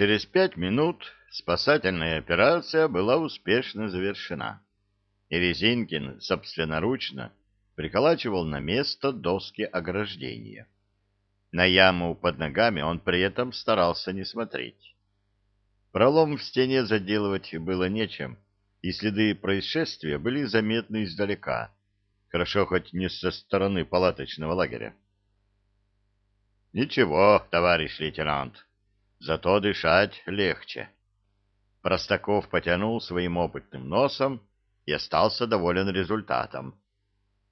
Через пять минут спасательная операция была успешно завершена. И Резинкин собственноручно приколачивал на место доски ограждения. На яму под ногами он при этом старался не смотреть. Пролом в стене заделывать было нечем, и следы происшествия были заметны издалека, хорошо хоть не со стороны палаточного лагеря. «Ничего, товарищ лейтенант», зато дышать легче. Простаков потянул своим опытным носом и остался доволен результатом.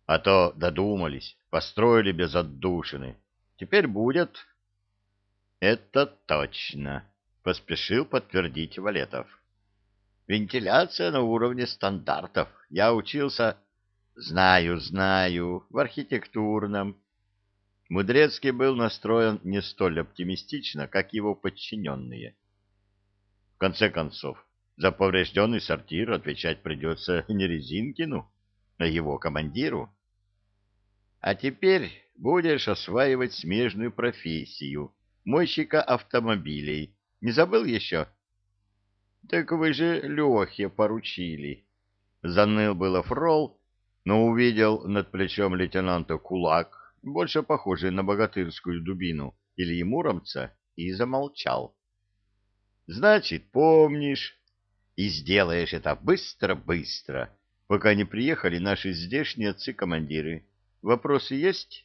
А то додумались, построили без отдушины. Теперь будет... Это точно, поспешил подтвердить Валетов. Вентиляция на уровне стандартов. Я учился... Знаю, знаю, в архитектурном, Мудрецкий был настроен не столь оптимистично, как его подчиненные. В конце концов, за поврежденный сортир отвечать придется не Резинкину, а его командиру. А теперь будешь осваивать смежную профессию мойщика автомобилей. Не забыл еще? Так вы же Лехе поручили. Заныл было фрол, но увидел над плечом лейтенанта кулак, больше похожий на богатырскую дубину или емуромца, и замолчал. «Значит, помнишь, и сделаешь это быстро-быстро, пока не приехали наши здешние отцы-командиры. Вопросы есть?»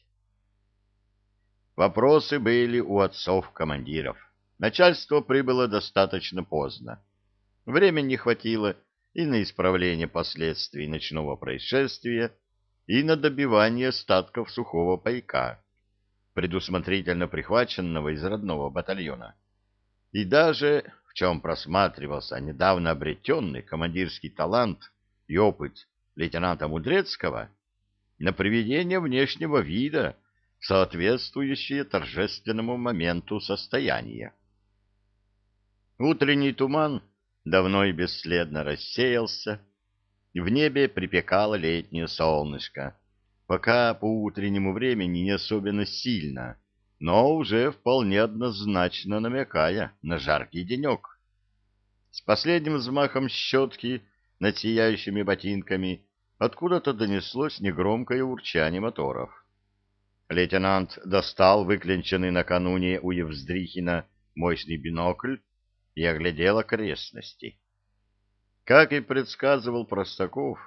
Вопросы были у отцов-командиров. Начальство прибыло достаточно поздно. Времени не хватило и на исправление последствий ночного происшествия, и на добивание остатков сухого пайка, предусмотрительно прихваченного из родного батальона. И даже, в чем просматривался недавно обретенный командирский талант и опыт лейтенанта Мудрецкого, на приведение внешнего вида, соответствующее торжественному моменту состояния. Утренний туман давно и бесследно рассеялся, в небе припекало летнее солнышко, пока по утреннему времени не особенно сильно, но уже вполне однозначно намекая на жаркий денек. С последним взмахом щетки над сияющими ботинками откуда-то донеслось негромкое урчание моторов. Лейтенант достал выклинченный накануне у Евздрихина мощный бинокль и оглядел окрестности. Как и предсказывал Простаков,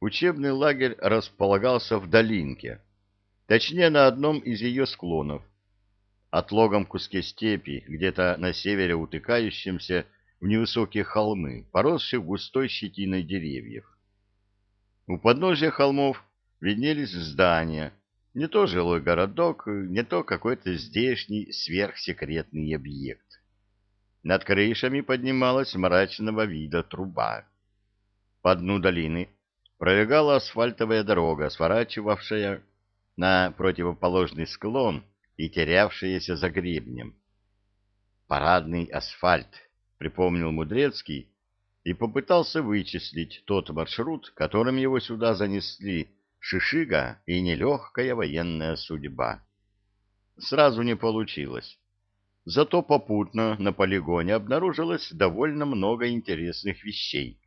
учебный лагерь располагался в долинке, точнее на одном из ее склонов, отлогом куске степи, где-то на севере утыкающемся в невысокие холмы, поросшие густой щетиной деревьев. У подножия холмов виднелись здания, не то жилой городок, не то какой-то здешний сверхсекретный объект. Над крышами поднималась мрачного вида труба. По дну долины пролегала асфальтовая дорога, сворачивавшая на противоположный склон и терявшаяся за гребнем. «Парадный асфальт», — припомнил Мудрецкий и попытался вычислить тот маршрут, которым его сюда занесли шишига и нелегкая военная судьба. Сразу не получилось Зато попутно на полигоне обнаружилось довольно много интересных вещей.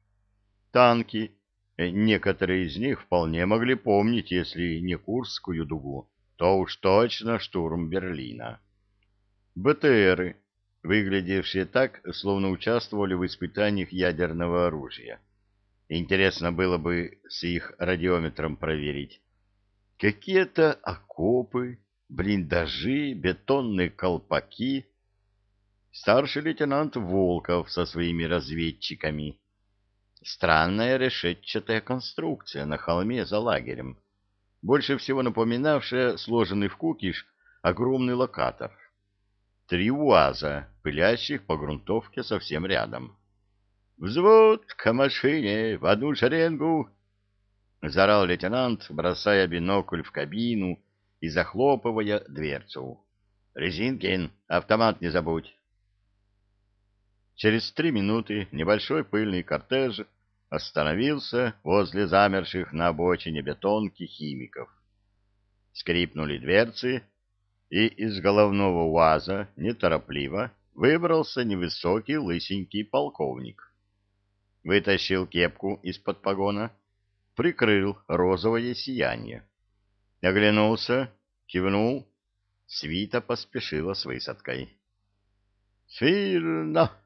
Танки, э, некоторые из них вполне могли помнить, если не Курскую дугу, то уж точно штурм Берлина. БТРы, выглядевшие так, словно участвовали в испытаниях ядерного оружия. Интересно было бы с их радиометром проверить. Какие-то окопы, блиндажи, бетонные колпаки — старший лейтенант Волков со своими разведчиками. Странная решетчатая конструкция на холме за лагерем, больше всего напоминавшая сложенный в кукиш огромный локатор. Три УАЗа, пылящих по грунтовке совсем рядом. «Взвод к машине! В одну шеренгу!» — заорал лейтенант, бросая бинокль в кабину и захлопывая дверцу. «Резинкин, автомат не забудь!» Через три минуты небольшой пыльный кортеж остановился возле замерших на обочине бетонки химиков. Скрипнули дверцы, и из головного УАЗа неторопливо выбрался невысокий лысенький полковник. Вытащил кепку из-под погона, прикрыл розовое сияние. Оглянулся, кивнул, свита поспешила с высадкой. «Фирна — Фирно!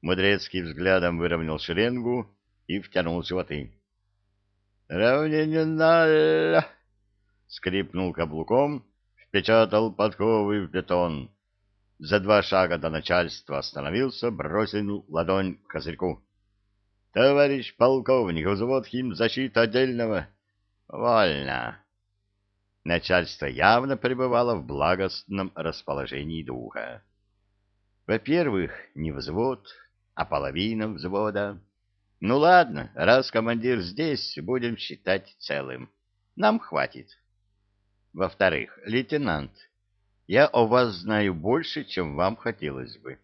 Мудрецкий взглядом выровнял шеренгу и втянул животы. «Равнинально!» — скрипнул каблуком, впечатал подковы в бетон. За два шага до начальства остановился, бросил ладонь к козырьку. «Товарищ полковник, взвод химзащиты отдельного!» «Вольно!» Начальство явно пребывало в благостном расположении духа. Во-первых, не взвод, а половина взвода. Ну ладно, раз командир здесь, будем считать целым. Нам хватит. Во-вторых, лейтенант, я о вас знаю больше, чем вам хотелось бы.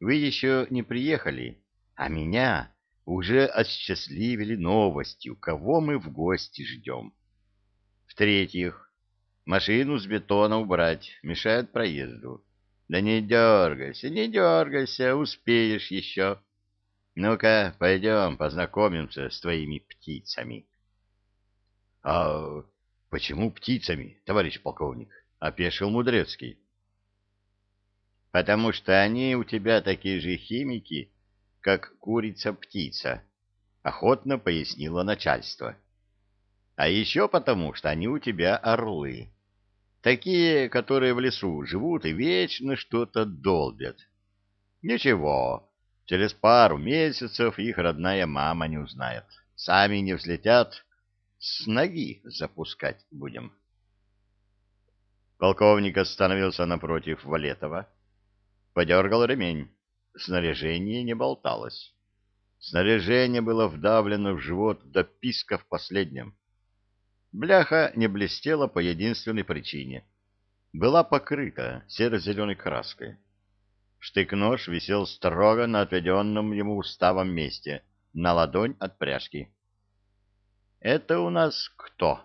Вы еще не приехали, а меня уже осчастливили новостью, кого мы в гости ждем. В-третьих, машину с бетона убрать, мешает проезду. Да не дергайся, не дергайся, успеешь еще. Ну-ка, пойдем познакомимся с твоими птицами. — А почему птицами, товарищ полковник? — опешил Мудрецкий. — Потому что они у тебя такие же химики, как курица-птица, — охотно пояснило начальство. — А еще потому, что они у тебя орлы. — Такие, которые в лесу живут и вечно что-то долбят. Ничего, через пару месяцев их родная мама не узнает. Сами не взлетят, с ноги запускать будем. Полковник остановился напротив Валетова. Подергал ремень. Снаряжение не болталось. Снаряжение было вдавлено в живот до писка в последнем. Бляха не блестела по единственной причине. Была покрыта серо-зеленой краской. Штык-нож висел строго на отведенном ему уставом месте, на ладонь от пряжки. «Это у нас кто?»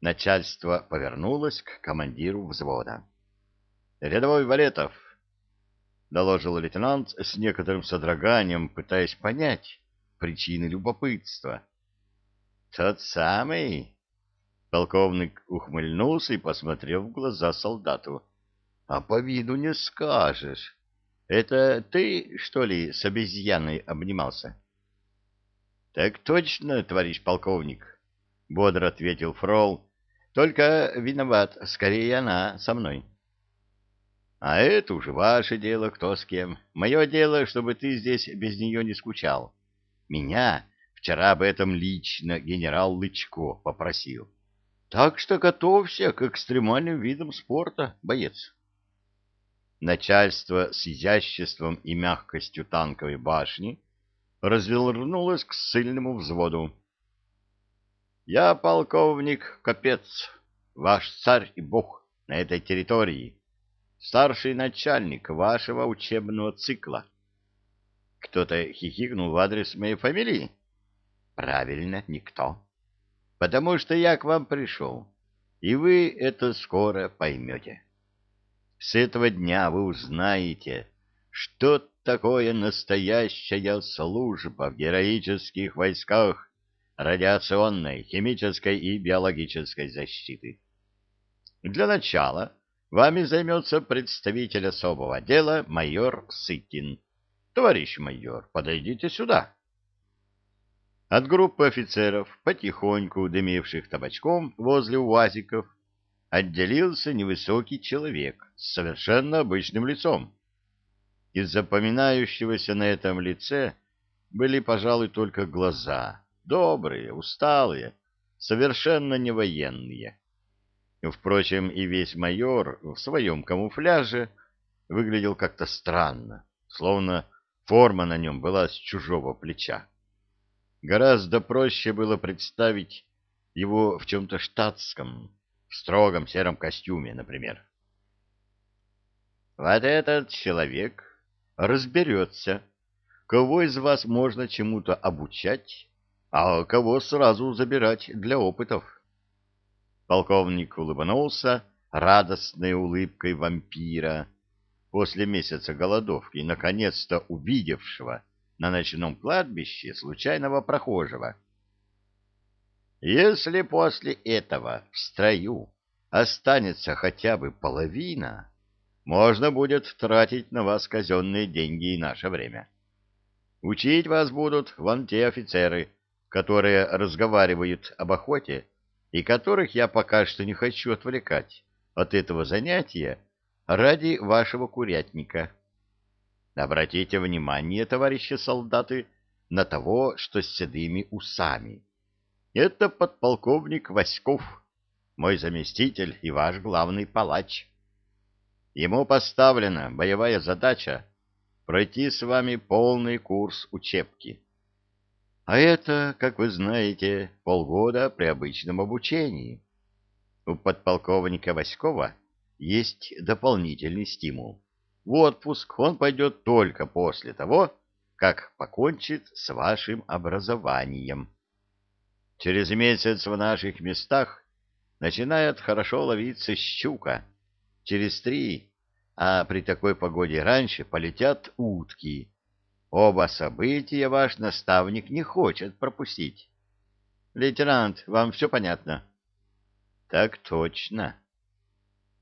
Начальство повернулось к командиру взвода. «Рядовой Валетов», — доложил лейтенант с некоторым содроганием, пытаясь понять причины любопытства. «Тот самый?» Полковник ухмыльнулся и посмотрел в глаза солдату. — А по виду не скажешь. Это ты, что ли, с обезьяной обнимался? — Так точно, товарищ полковник, — бодро ответил Фрол. — Только виноват, скорее она со мной. — А это уже ваше дело, кто с кем. Мое дело, чтобы ты здесь без нее не скучал. Меня вчера об этом лично генерал Лычко попросил. — так что готовься к экстремальным видам спорта, боец. Начальство с изяществом и мягкостью танковой башни развернулось к сильному взводу. «Я полковник Капец, ваш царь и бог на этой территории, старший начальник вашего учебного цикла». Кто-то хихикнул в адрес моей фамилии? Правильно, никто потому что я к вам пришел, и вы это скоро поймете. С этого дня вы узнаете, что такое настоящая служба в героических войсках радиационной, химической и биологической защиты. Для начала вами займется представитель особого отдела майор Сытин. Товарищ майор, подойдите сюда. От группы офицеров, потихоньку дымивших табачком возле уазиков, отделился невысокий человек с совершенно обычным лицом. Из запоминающегося на этом лице были, пожалуй, только глаза, добрые, усталые, совершенно не военные. Впрочем, и весь майор в своем камуфляже выглядел как-то странно, словно форма на нем была с чужого плеча. Гораздо проще было представить его в чем-то штатском, в строгом сером костюме, например. Вот этот человек разберется, кого из вас можно чему-то обучать, а кого сразу забирать для опытов. Полковник улыбнулся радостной улыбкой вампира после месяца голодовки, наконец-то увидевшего, на ночном кладбище случайного прохожего. Если после этого в строю останется хотя бы половина, можно будет тратить на вас казенные деньги и наше время. Учить вас будут вон те офицеры, которые разговаривают об охоте и которых я пока что не хочу отвлекать от этого занятия ради вашего курятника. Обратите внимание, товарищи солдаты, на того, что с седыми усами. Это подполковник Васьков, мой заместитель и ваш главный палач. Ему поставлена боевая задача пройти с вами полный курс учебки. А это, как вы знаете, полгода при обычном обучении. У подполковника Васькова есть дополнительный стимул. В отпуск он пойдет только после того, как покончит с вашим образованием. Через месяц в наших местах начинает хорошо ловиться щука. Через три, а при такой погоде раньше, полетят утки. Оба события ваш наставник не хочет пропустить. Лейтенант, вам все понятно? Так точно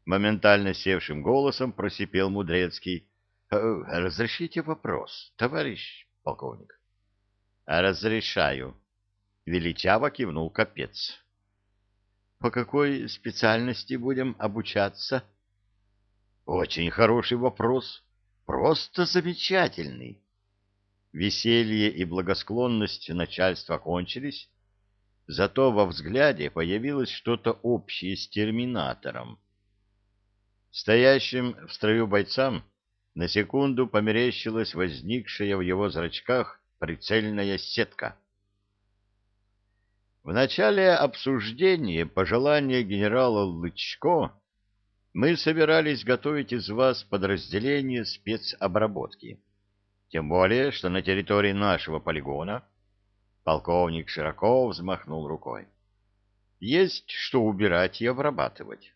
моментально севшим голосом просипел Мудрецкий. «Э, «Разрешите вопрос, товарищ полковник?» «А «Разрешаю», — величаво кивнул капец. «По какой специальности будем обучаться?» «Очень хороший вопрос. Просто замечательный». Веселье и благосклонность начальства кончились, зато во взгляде появилось что-то общее с терминатором Стоящим в строю бойцам на секунду померещилась возникшая в его зрачках прицельная сетка. В начале обсуждения пожелания генерала Лычко мы собирались готовить из вас подразделение спецобработки. Тем более, что на территории нашего полигона полковник широко взмахнул рукой. Есть что убирать и обрабатывать.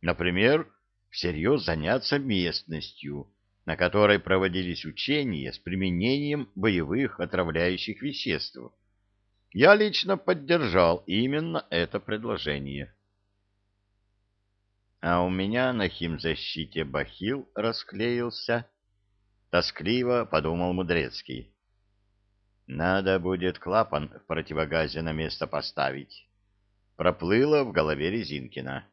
Например, всерьез заняться местностью, на которой проводились учения с применением боевых отравляющих веществ. Я лично поддержал именно это предложение. А у меня на химзащите бахил расклеился. Тоскливо подумал Мудрецкий. Надо будет клапан в противогазе на место поставить. Проплыло в голове Резинкина.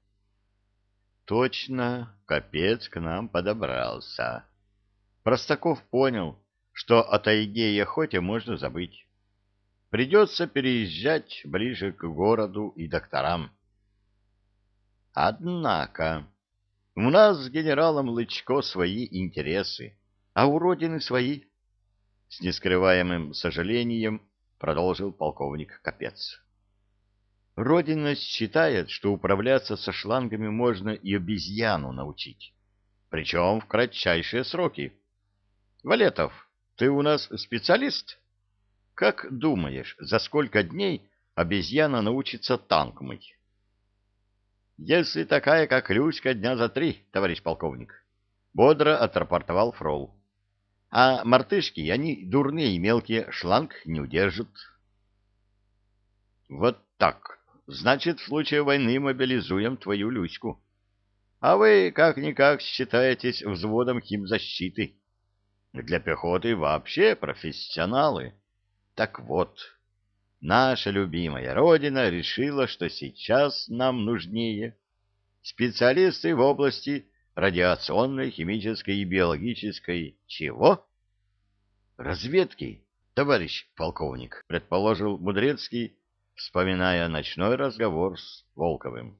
Точно, капец к нам подобрался. Простаков понял, что о тайге и охоте можно забыть. Придется переезжать ближе к городу и докторам. Однако, у нас с генералом Лычко свои интересы, а у родины свои. С нескрываемым сожалением продолжил полковник Капец. Родина считает, что управляться со шлангами можно и обезьяну научить. Причем в кратчайшие сроки. Валетов, ты у нас специалист? Как думаешь, за сколько дней обезьяна научится танк мыть? Если такая, как Люська, дня за три, товарищ полковник. Бодро отрапортовал Фрол. А мартышки, они дурные и мелкие, шланг не удержат. Вот так, Значит, в случае войны мобилизуем твою Люську. А вы как-никак считаетесь взводом химзащиты. Для пехоты вообще профессионалы. Так вот, наша любимая родина решила, что сейчас нам нужнее специалисты в области радиационной, химической и биологической чего? Разведки, товарищ полковник, предположил Мудрецкий, вспоминая ночной разговор с Волковым.